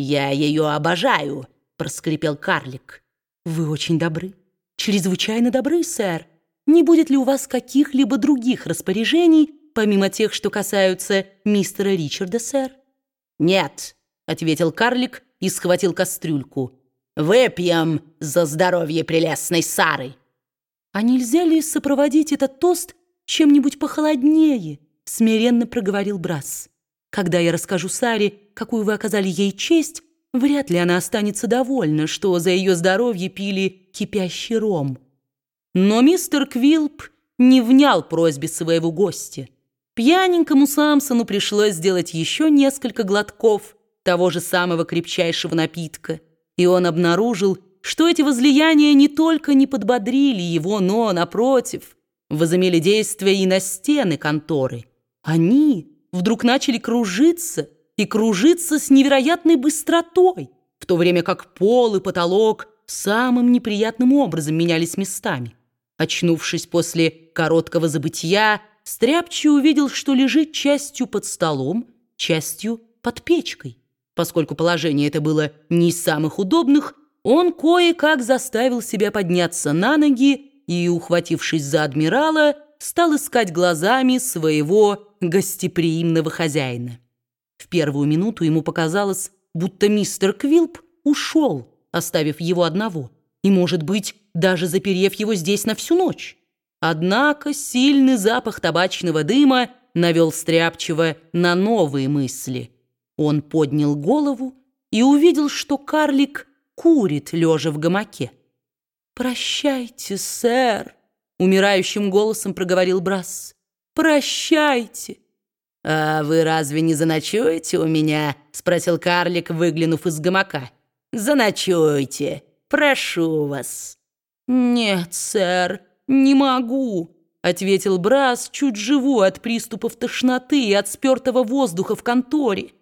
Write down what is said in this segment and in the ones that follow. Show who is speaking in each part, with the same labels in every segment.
Speaker 1: «Я ее обожаю», — проскрипел карлик.
Speaker 2: «Вы очень добры, чрезвычайно добры, сэр. Не будет ли у вас каких-либо других распоряжений, помимо тех, что касаются мистера Ричарда, сэр?»
Speaker 1: «Нет», — ответил карлик и схватил кастрюльку. «Выпьем за здоровье прелестной Сары!»
Speaker 2: «А нельзя ли сопроводить этот тост чем-нибудь похолоднее?» — смиренно проговорил Брас. «Когда я расскажу Саре, какую вы оказали ей честь, вряд ли она останется довольна, что за ее здоровье пили кипящий ром». Но мистер Квилп не внял просьбе своего гостя. Пьяненькому Самсону пришлось сделать еще несколько глотков того же самого крепчайшего напитка, и он обнаружил, что эти возлияния не только не подбодрили его, но, напротив, возымели действие и на стены конторы. Они вдруг начали кружиться и кружиться с невероятной быстротой, в то время как пол и потолок самым неприятным образом менялись местами. Очнувшись после короткого забытия, Стряпчий увидел, что лежит частью под столом, частью под печкой. Поскольку положение это было не из самых удобных, он кое-как заставил себя подняться на ноги и, ухватившись за адмирала, стал искать глазами своего гостеприимного хозяина. В первую минуту ему показалось, будто мистер Квилп ушел, оставив его одного, и, может быть, даже заперев его здесь на всю ночь. Однако сильный запах табачного дыма навел Стряпчего на новые мысли. Он поднял голову и увидел, что карлик курит, лежа в гамаке. «Прощайте, сэр», — умирающим голосом проговорил Брас. «Прощайте».
Speaker 1: «А вы разве не заночуете у меня?» — спросил карлик, выглянув из гамака. «Заночуйте, прошу вас».
Speaker 2: «Нет, сэр, не могу», — ответил Брас, чуть живу от приступов тошноты и от спертого воздуха в конторе.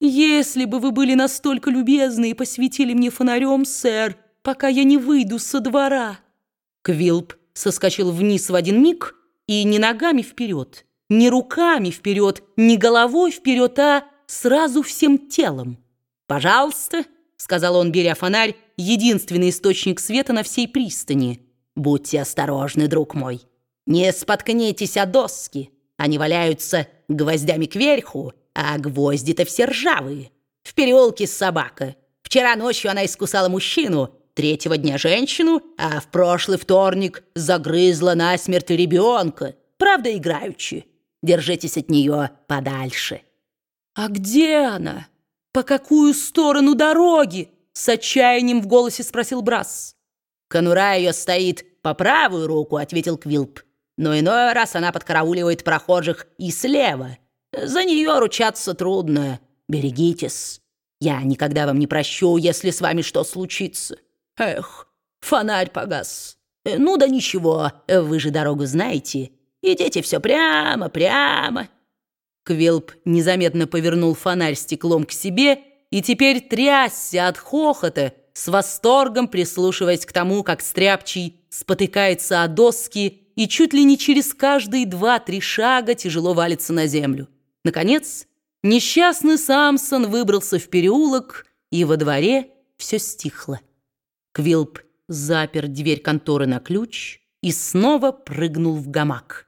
Speaker 2: «Если бы вы были настолько любезны и посветили мне фонарем, сэр, пока я не выйду со двора». Квилп соскочил вниз в один миг и не ногами вперед, не руками вперед, не головой вперед, а сразу всем телом.
Speaker 1: «Пожалуйста», — сказал он, беря фонарь, единственный источник света на всей пристани. «Будьте осторожны, друг мой. Не споткнитесь о доски. Они валяются гвоздями кверху, а гвозди-то все ржавые. В переулке собака. Вчера ночью она искусала мужчину, третьего дня женщину, а в прошлый вторник загрызла насмерть ребенка. Правда, играючи. Держитесь от нее подальше.
Speaker 2: «А где она? По какую сторону дороги?» С отчаянием в голосе спросил Брас.
Speaker 1: «Конура ее стоит по правую руку», — ответил Квилп. «Но иной раз она подкарауливает прохожих и слева. За нее ручаться трудно. Берегитесь. Я никогда вам не прощу, если с вами что случится. Эх, фонарь погас. Ну да ничего, вы же дорогу знаете. Идите все прямо, прямо».
Speaker 2: Квилп незаметно повернул фонарь стеклом к себе и теперь трясся от хохота, с восторгом прислушиваясь к тому, как Стряпчий спотыкается о доски и чуть ли не через каждые два-три шага тяжело валится на землю. Наконец, несчастный Самсон выбрался в переулок, и во дворе все стихло. Квилп запер дверь конторы на ключ и снова прыгнул в гамак.